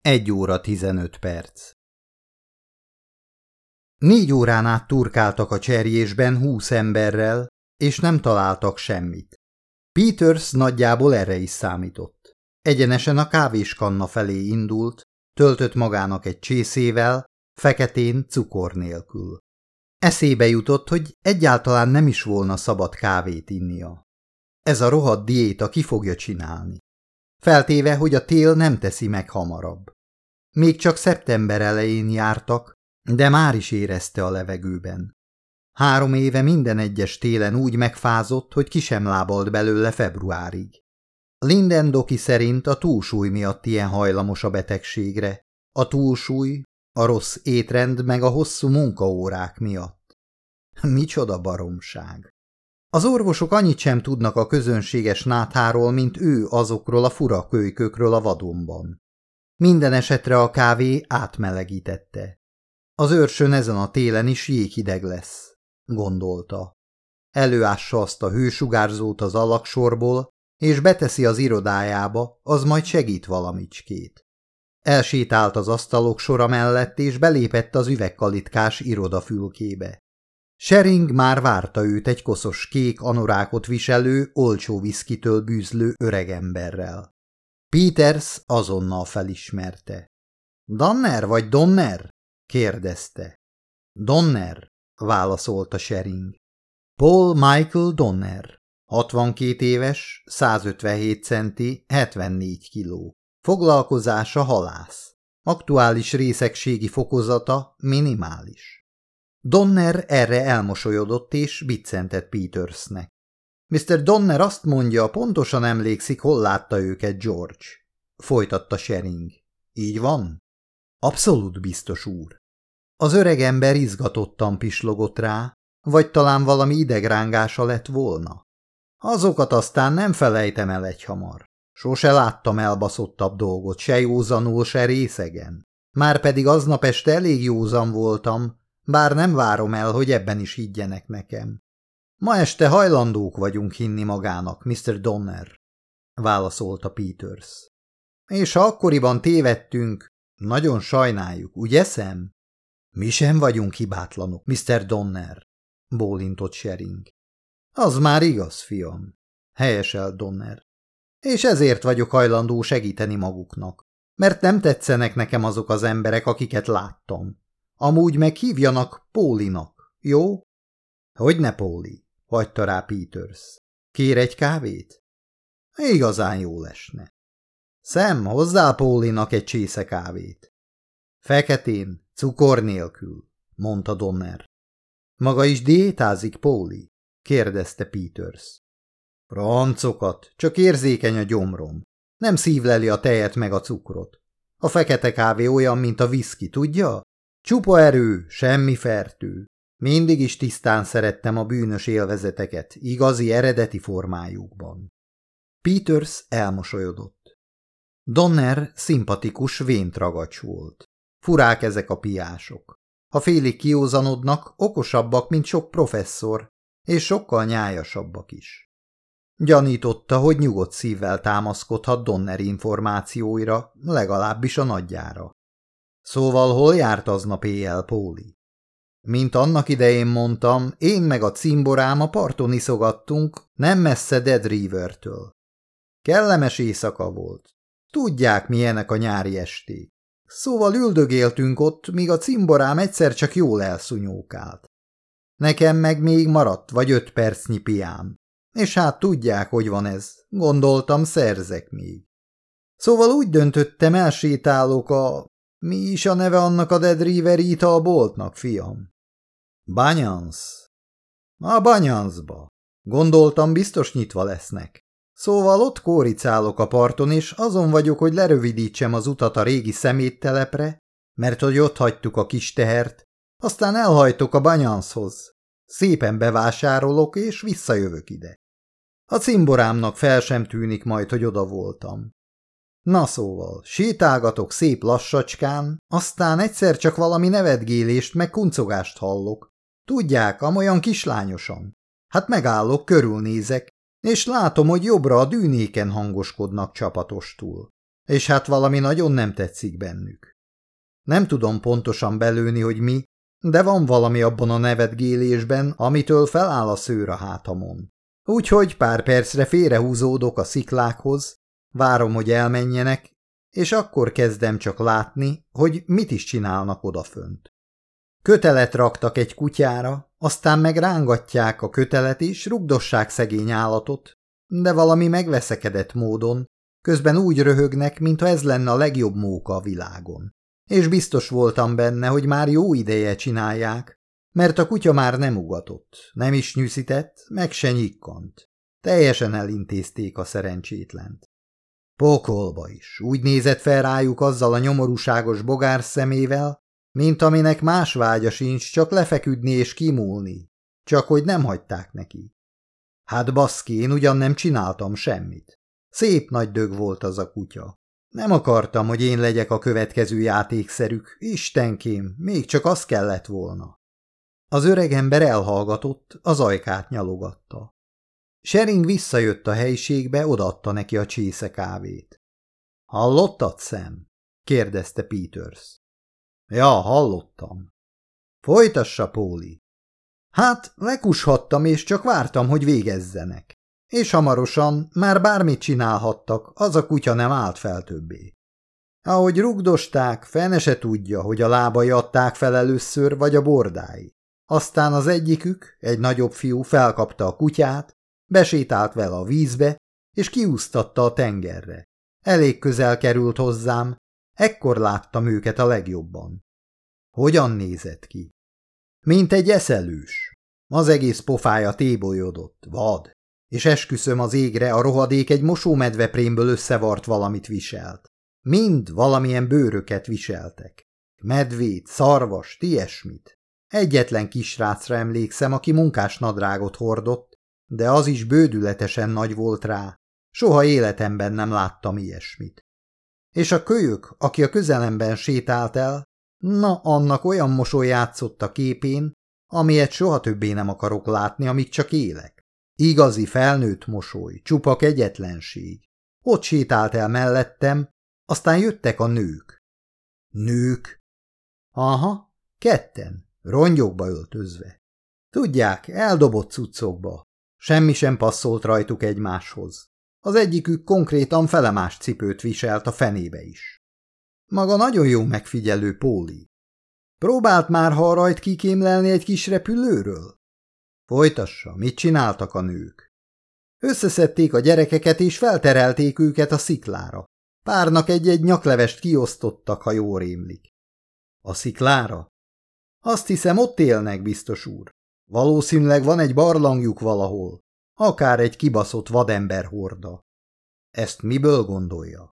Egy óra tizenöt perc. Négy órán át turkáltak a cserjésben húsz emberrel, és nem találtak semmit. Peters nagyjából erre is számított. Egyenesen a kávéskanna felé indult, töltött magának egy csészével, feketén cukor nélkül. Eszébe jutott, hogy egyáltalán nem is volna szabad kávét innia. Ez a rohadt diéta ki fogja csinálni. Feltéve, hogy a tél nem teszi meg hamarabb. Még csak szeptember elején jártak, de már is érezte a levegőben. Három éve minden egyes télen úgy megfázott, hogy ki sem lábalt belőle februárig. Linden Doki szerint a túlsúly miatt ilyen hajlamos a betegségre, a túlsúly, a rossz étrend meg a hosszú munkaórák miatt. Micsoda baromság! Az orvosok annyit sem tudnak a közönséges nátháról, mint ő azokról a fura kölykökről a vadonban. Minden esetre a kávé átmelegítette. Az őrsön ezen a télen is jéghideg lesz, gondolta. Előássa azt a hősugárzót az alaksorból, és beteszi az irodájába, az majd segít valamicskét. Elsétált az asztalok sora mellett, és belépett az üvegkalitkás irodafülkébe. Shering már várta őt egy koszos kék anorákot viselő, olcsó viszkitől bűzlő öregemberrel. Peters azonnal felismerte. Danner vagy Donner? kérdezte. Donner, válaszolta Shering. Paul Michael Donner. 62 éves, 157 centi, 74 kiló. Foglalkozása halász. Aktuális részegségi fokozata minimális. Donner erre elmosolyodott és biccentett Petersnek. Mr. Donner azt mondja, pontosan emlékszik, hol látta őket George. Folytatta Shering. Így van? Abszolút biztos úr. Az öreg ember izgatottan pislogott rá, vagy talán valami idegrángása lett volna. Azokat aztán nem felejtem el egyhamar. Sose láttam elbaszottabb dolgot, se józanul, se részegen. Márpedig aznap este elég józan voltam, bár nem várom el, hogy ebben is higgyenek nekem. Ma este hajlandók vagyunk hinni magának, Mr. Donner, válaszolta Peters. És ha akkoriban tévedtünk, nagyon sajnáljuk, ugye szem? Mi sem vagyunk hibátlanok, Mr. Donner, bólintott Shering. Az már igaz, fiam, helyesel Donner. És ezért vagyok hajlandó segíteni maguknak, mert nem tetszenek nekem azok az emberek, akiket láttam. Amúgy meghívjanak Pólinak, jó? Hogy ne Póli, hagyta rá Peters. Kér egy kávét? Igazán jó lesne. Szem, hozzá Pólinak egy csésze kávét. Feketén, cukor nélkül, mondta Donner. Maga is diétázik, Póli? kérdezte Peters. Francokat, csak érzékeny a gyomrom. Nem szívleli a tejet meg a cukrot. A fekete kávé olyan, mint a viszki, tudja? Csupa erő, semmi fertő. Mindig is tisztán szerettem a bűnös élvezeteket, igazi eredeti formájukban. Peters elmosolyodott. Donner szimpatikus véntragacs volt. Furák ezek a piások. Ha félig kiózanodnak, okosabbak, mint sok professzor, és sokkal nyájasabbak is. Gyanította, hogy nyugodt szívvel támaszkodhat Donner információira, legalábbis a nagyjára. Szóval hol járt aznap éjjel Póli? Mint annak idején mondtam, én meg a cimborám a parton iszogattunk, nem messze Dead River-től. Kellemes éjszaka volt. Tudják, milyenek a nyári esték. Szóval üldögéltünk ott, míg a cimborám egyszer csak jól elszúnyókált. Nekem meg még maradt vagy öt percnyi piám. És hát tudják, hogy van ez. Gondoltam, szerzek még. Szóval úgy döntöttem, elsétálok a... Mi is a neve annak a Dead River a boltnak, fiam? Banyans. A Banyansba. Gondoltam, biztos nyitva lesznek. Szóval ott kóricálok a parton, és azon vagyok, hogy lerövidítsem az utat a régi szeméttelepre, mert hogy ott hagytuk a kis tehert, aztán elhajtok a Banyanshoz. Szépen bevásárolok, és visszajövök ide. A cimborámnak fel sem tűnik majd, hogy oda voltam. Na szóval, sétálgatok szép lassacskán, aztán egyszer csak valami nevetgélést meg kuncogást hallok. Tudják, amolyan kislányosan. Hát megállok, körülnézek, és látom, hogy jobbra a dűnéken hangoskodnak csapatostul. és hát valami nagyon nem tetszik bennük. Nem tudom pontosan belőni, hogy mi, de van valami abban a nevetgélésben, amitől feláll a szőr a hátamon. Úgyhogy pár percre félrehúzódok a sziklákhoz, várom, hogy elmenjenek, és akkor kezdem csak látni, hogy mit is csinálnak odafönt. Kötelet raktak egy kutyára, aztán meg rángatják a kötelet és rugdossák szegény állatot, de valami megveszekedett módon, közben úgy röhögnek, mintha ez lenne a legjobb móka a világon. És biztos voltam benne, hogy már jó ideje csinálják, mert a kutya már nem ugatott, nem is nyűszített, meg se nyikkant. Teljesen elintézték a szerencsétlent. Pokolba is, úgy nézett fel rájuk azzal a nyomorúságos bogár szemével, mint aminek más vágya sincs, csak lefeküdni és kimúlni, csak hogy nem hagyták neki. Hát baszki, én ugyan nem csináltam semmit. Szép nagy dög volt az a kutya. Nem akartam, hogy én legyek a következő játékszerük, istenkém, még csak az kellett volna. Az öreg ember elhallgatott, az ajkát nyalogatta. Shering visszajött a helyiségbe, odaadta neki a csésze kávét. – Hallottad, szem? – kérdezte Peters. – Ja, hallottam. – Folytassa, Póli. – Hát, lekushattam, és csak vártam, hogy végezzenek. És hamarosan már bármit csinálhattak, az a kutya nem állt fel többé. Ahogy rugdosták, fene se tudja, hogy a lábai adták fel először, vagy a bordái. Aztán az egyikük, egy nagyobb fiú felkapta a kutyát, besétált vele a vízbe, és kiúztatta a tengerre. Elég közel került hozzám, ekkor láttam őket a legjobban. Hogyan nézett ki? Mint egy eszelős. Az egész pofája tébolyodott, vad, és esküszöm az égre, a rohadék egy mosómedveprémből összevart valamit viselt. Mind valamilyen bőröket viseltek. Medvét, szarvast, ilyesmit. Egyetlen kisrácra emlékszem, aki munkás nadrágot hordott, de az is bődületesen nagy volt rá. Soha életemben nem láttam ilyesmit. És a kölyök, aki a közelemben sétált el, na, annak olyan mosoly játszott a képén, amilyet soha többé nem akarok látni, amíg csak élek. Igazi felnőtt mosoly, csupa kegyetlenség. Ott sétált el mellettem, aztán jöttek a nők. Nők? Aha, ketten, rongyokba öltözve. Tudják, eldobott cuccokba. Semmi sem passzolt rajtuk egymáshoz. Az egyikük konkrétan felemás cipőt viselt a fenébe is. Maga nagyon jó megfigyelő Póli. Próbált már ha rajt kikémlelni egy kis repülőről? Folytassa, mit csináltak a nők? Összeszedték a gyerekeket és felterelték őket a sziklára. Párnak egy-egy nyaklevest kiosztottak, ha jól rémlik. A sziklára? Azt hiszem, ott élnek, biztos úr. Valószínűleg van egy barlangjuk valahol, akár egy kibaszott vadember horda. Ezt miből gondolja?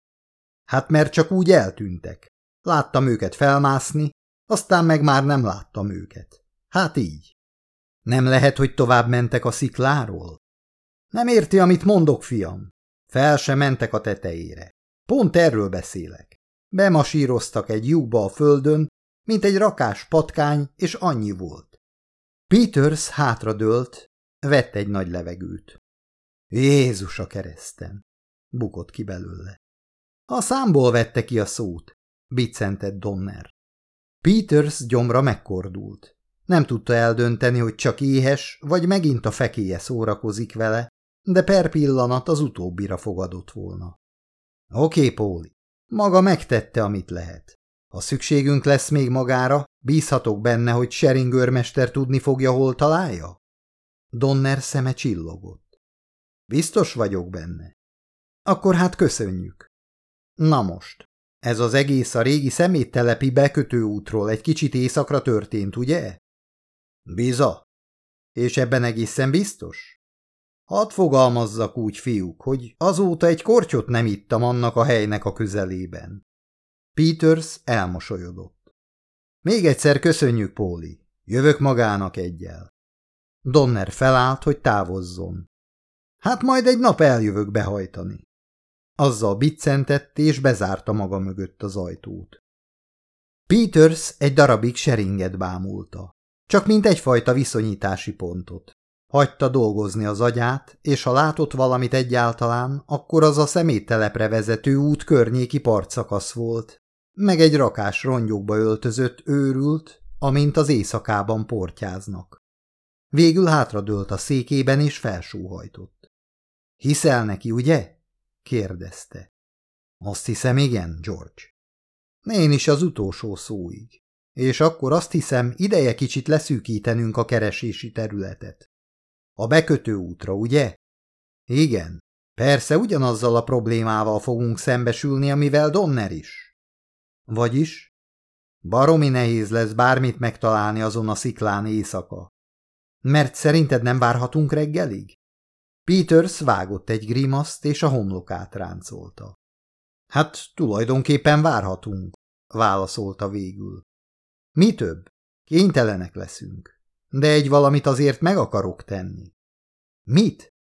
Hát mert csak úgy eltűntek. Láttam őket felmászni, aztán meg már nem láttam őket. Hát így. Nem lehet, hogy tovább mentek a szikláról? Nem érti, amit mondok, fiam. Fel se mentek a tetejére. Pont erről beszélek. Bemasíroztak egy lyukba a földön, mint egy rakás patkány, és annyi volt. Peters hátradőlt, vett egy nagy levegőt. Jézus a kereszten! bukott ki belőle. A számból vette ki a szót, biccentett Donner. Peters gyomra megkordult. Nem tudta eldönteni, hogy csak éhes, vagy megint a fekéje szórakozik vele, de per pillanat az utóbbira fogadott volna. Oké, Póli, maga megtette, amit lehet. Ha szükségünk lesz még magára, bízhatok benne, hogy seringőrmester tudni fogja, hol találja? Donner szeme csillogott. Biztos vagyok benne. Akkor hát köszönjük. Na most, ez az egész a régi szeméttelepi bekötőútról egy kicsit éjszakra történt, ugye? Biza. És ebben egészen biztos? Hadd fogalmazzak úgy, fiúk, hogy azóta egy kortyot nem ittam annak a helynek a közelében. Peters elmosolyodott. Még egyszer köszönjük, Póli. Jövök magának egyel. Donner felállt, hogy távozzon. Hát majd egy nap eljövök behajtani. Azzal biccentett, és bezárta maga mögött az ajtót. Peters egy darabig seringet bámulta, csak mint egyfajta viszonyítási pontot. Hagyta dolgozni az agyát, és ha látott valamit egyáltalán, akkor az a szeméttelepre vezető út környéki partszakasz volt, meg egy rakás rongyokba öltözött őrült, amint az éjszakában portyáznak. Végül hátradőlt a székében, és felsóhajtott. – Hiszel neki, ugye? – kérdezte. – Azt hiszem, igen, George. – Én is az utolsó szóig. És akkor azt hiszem, ideje kicsit leszűkítenünk a keresési területet. A bekötő útra, ugye? Igen. Persze ugyanazzal a problémával fogunk szembesülni, amivel Donner is. Vagyis? Baromi nehéz lesz bármit megtalálni azon a sziklán éjszaka. Mert szerinted nem várhatunk reggelig? Peters vágott egy grimaszt, és a homlokát ráncolta. Hát tulajdonképpen várhatunk, válaszolta végül. Mi több? Kénytelenek leszünk. De egy valamit azért meg akarok tenni. Mit?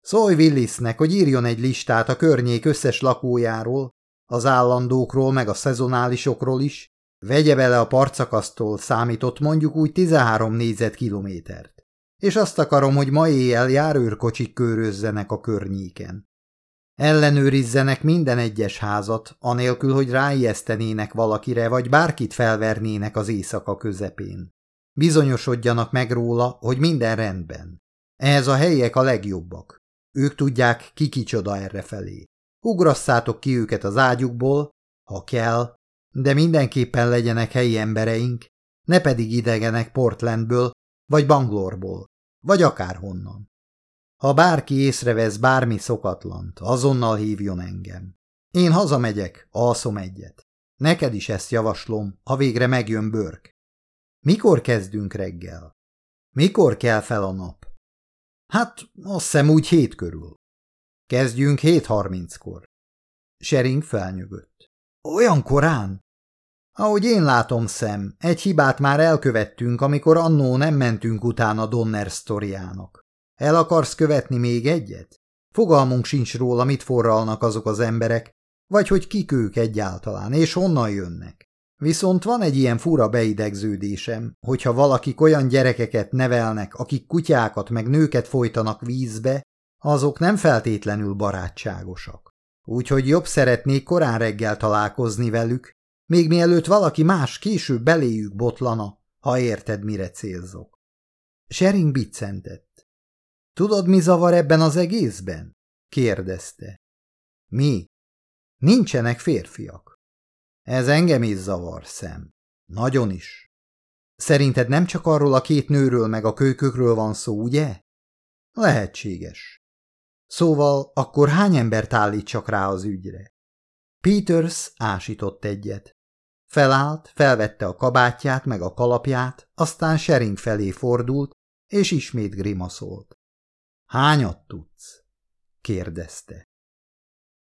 Szólj Willisnek, hogy írjon egy listát a környék összes lakójáról, az állandókról meg a szezonálisokról is, vegye bele a parcakasztól számított mondjuk úgy 13 négyzetkilométert. És azt akarom, hogy ma éjjel járőrkocsik körözzenek a környéken. Ellenőrizzenek minden egyes házat, anélkül, hogy ráijesztenének valakire, vagy bárkit felvernének az éjszaka közepén. Bizonyosodjanak meg róla, hogy minden rendben. Ehhez a helyiek a legjobbak. Ők tudják, ki kicsoda errefelé. Ugrasszátok ki őket az ágyukból, ha kell, de mindenképpen legyenek helyi embereink, ne pedig idegenek Portlandből, vagy Banglorból, vagy akárhonnan. Ha bárki észrevesz bármi szokatlant, azonnal hívjon engem. Én hazamegyek, alszom egyet. Neked is ezt javaslom, ha végre megjön Börk. Mikor kezdünk reggel? Mikor kell fel a nap? Hát, azt hiszem úgy hét körül. Kezdjünk hét harminckor. Sering felnyögött. Olyan korán? Ahogy én látom, szem, egy hibát már elkövettünk, amikor annó nem mentünk utána Donner sztoriának. El akarsz követni még egyet? Fogalmunk sincs róla, mit forralnak azok az emberek, vagy hogy kik ők egyáltalán, és honnan jönnek. Viszont van egy ilyen fura beidegződésem, hogyha valakik olyan gyerekeket nevelnek, akik kutyákat meg nőket folytanak vízbe, azok nem feltétlenül barátságosak. Úgyhogy jobb szeretnék korán reggel találkozni velük, még mielőtt valaki más később beléjük botlana, ha érted, mire célzok. Sering biccentett. Tudod, mi zavar ebben az egészben? kérdezte. Mi? Nincsenek férfiak. Ez engem is zavar, szem. Nagyon is. Szerinted nem csak arról a két nőről meg a kölykökről van szó, ugye? Lehetséges. Szóval akkor hány embert állítsak rá az ügyre? Peters ásított egyet. Felállt, felvette a kabátját meg a kalapját, aztán Sering felé fordult, és ismét grimaszolt. Hányat tudsz? kérdezte.